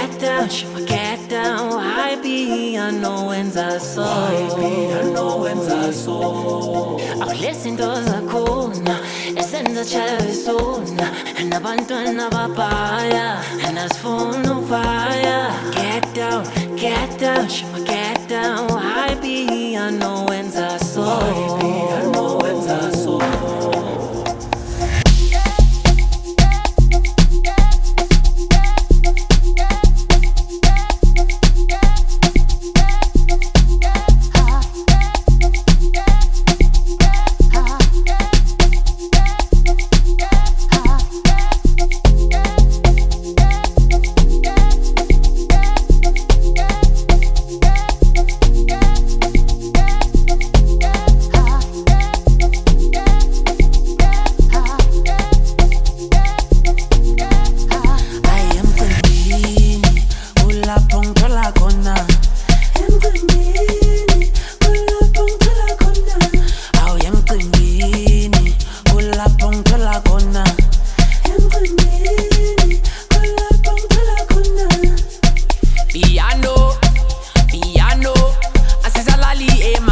get down shima get down. Hayibi anowenza so anowenza so awulesi into zakhona esenza chavisona nabantwana babhaya and asifuna ukuvaya get down get down shima get down. Hayibi anowenza so Cali, eh,